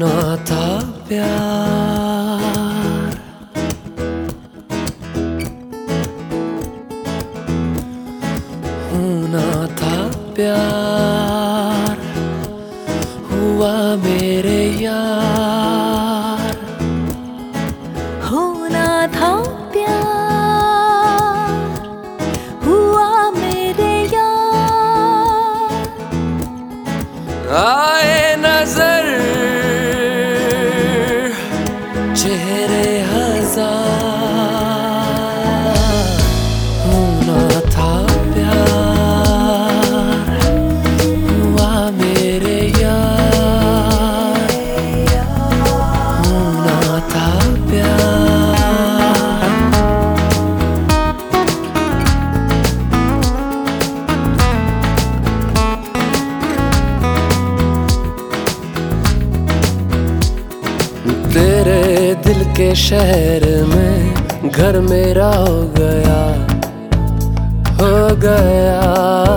प्यार। होना था प्यार हुआ मेरे यार। होना था प्यार हुआ मेरे यार। आए चेहरे हजार के शहर में घर मेरा हो गया हो गया।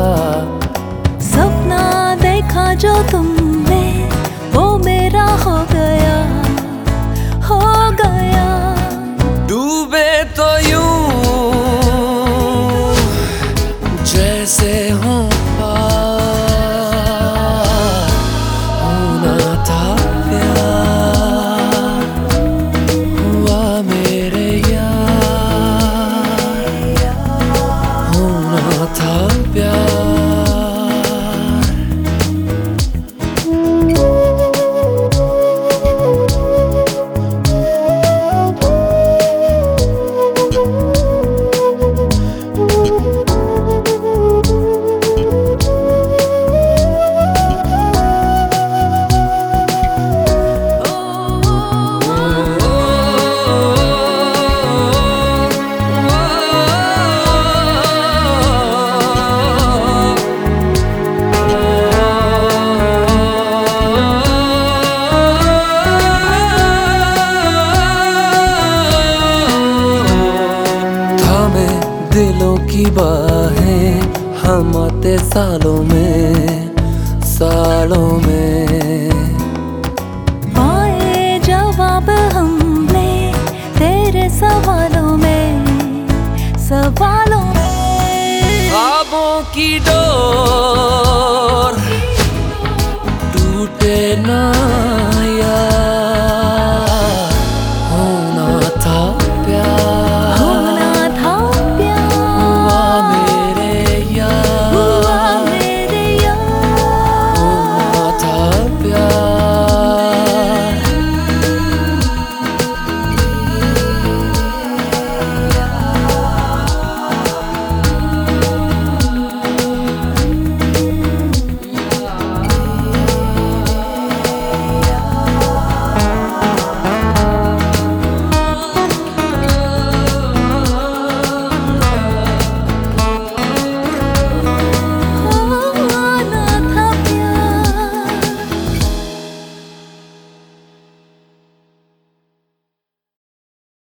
हम आते सालों में सालों में। आए जवाब हमने तेरे सवालों में सवालों में। ख्वाबों की डोर